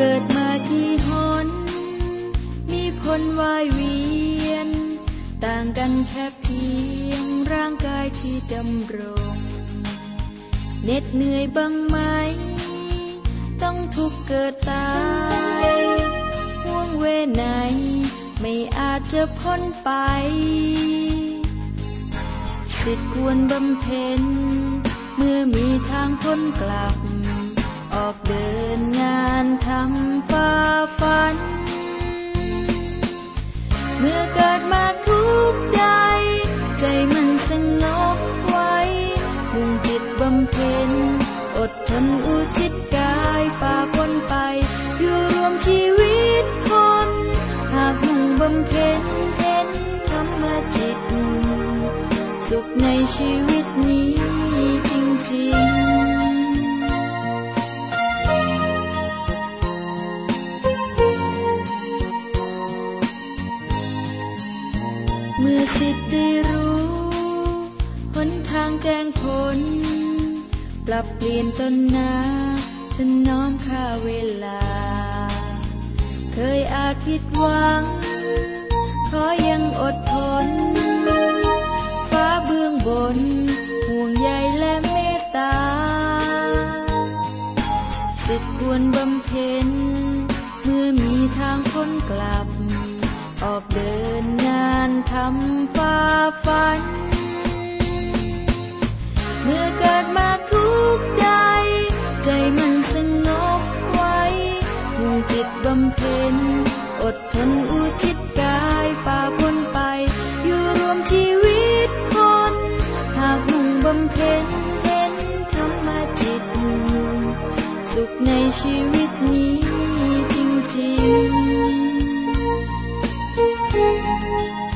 เกิดมาที่หน มีพลวายเวียน ต่างกันแค่เพียงร่างกายที่ดำรงเหน็ดเหนื่อยบ้างไหม ต้องทุกเกิดตายห่วงเวไนไม่อาจจะพ้นไป สิทธิ์ควรบำเพ็ญ เมื่อมีทางพ้นกลับ ออกเดิน ทำฝ่าฟัน เมื่อเกิดมาทุกใด ใจมันสงบไว้มุ่งจิตบำเพ็ญ อดทนอุทิศกายฝ่าพ้นไป อยู่รวมชีวิตคน หากมุ่งบำเพ็ญเห็นธรรมจิต สุขในชีวิตนี้จริงๆ เมื่อสิทธิ์ได้รู้หนทางแจ้งผล ปรับเปลี่ยนตนนาถนอมค่าเวลา เคยอาจผิดหวัง ขอยังอดทน ฟ้าเบื้องบน ห่วงใยและเมตตา สิทธิ์ควรบำเพ็ญ เมื่อมีทางพ้นกลับ ออกเดินงา ทำฝ่าฟัน เมื่อเกิดมาทุกใด ใจมันสงบไว้มุ่งจิตบำเพ็ญ อดทนอุทิศกายฝ่าพ้นไป อยู่รวมชีวิตคน หากมุ่งบำเพ็ญเห็นธรรมจิต สุขในชีวิตนี้จริงๆเ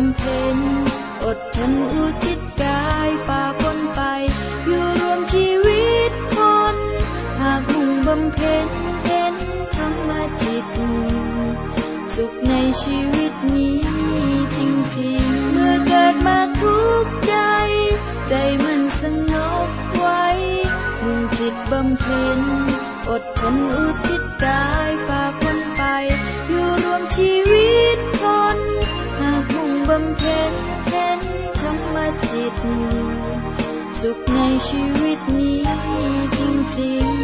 ำเพ็ญอดทนอุทิศกายฝ่าพ้นไป อยู่รวมชีวิตคน หากมุ่งบำเพ็ญเห็นธรรมจิต สุขในชีวิตนี้จริงๆ เมื่อเกิดมาทุกข์ใดใจมันสงบไว้มุ่งจิตบำเพ็ญอดทนอุทิศกายฝ่าพ้นไป อยู่รวมชีวิตคนำเพ็ญเห็นธรรมจิต สุขในชีวิตนี้จริงๆ